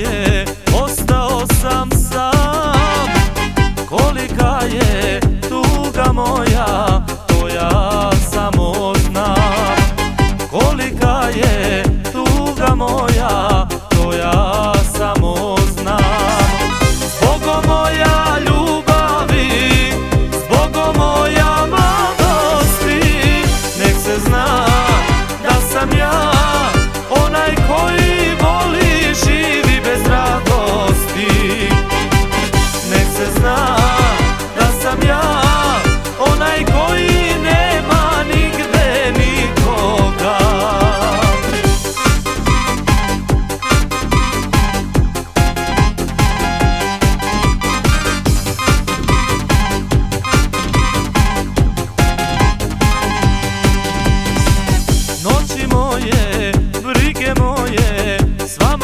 je Ostao sam sam. Kolika je tuga moja To ja samo znam. Kolika je tuga moja To ja с вами